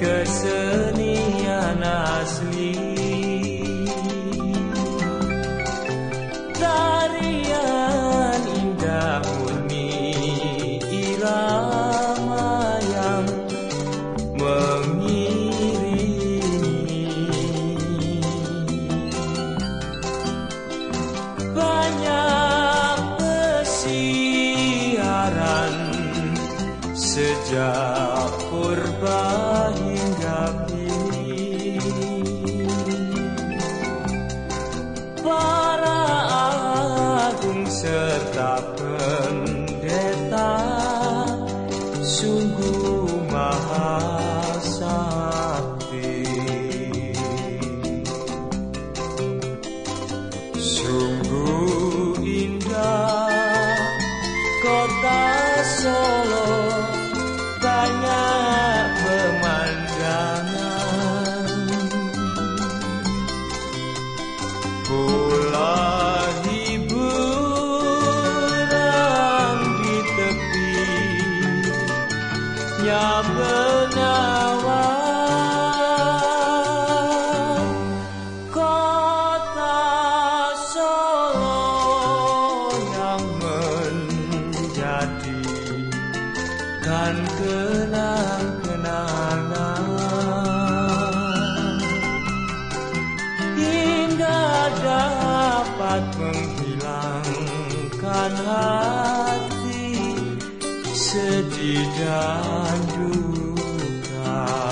Cười Sejak purba hingga kini Para agung serta pendeta Sungguh maha sakti. Sungguh Nya benawan Kota Solo yang menjadi kan kenang-kenangan. Hingga dapat menghilangkan hati sedih dan duka.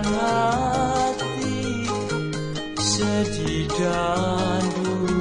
dan hati sedih dan duka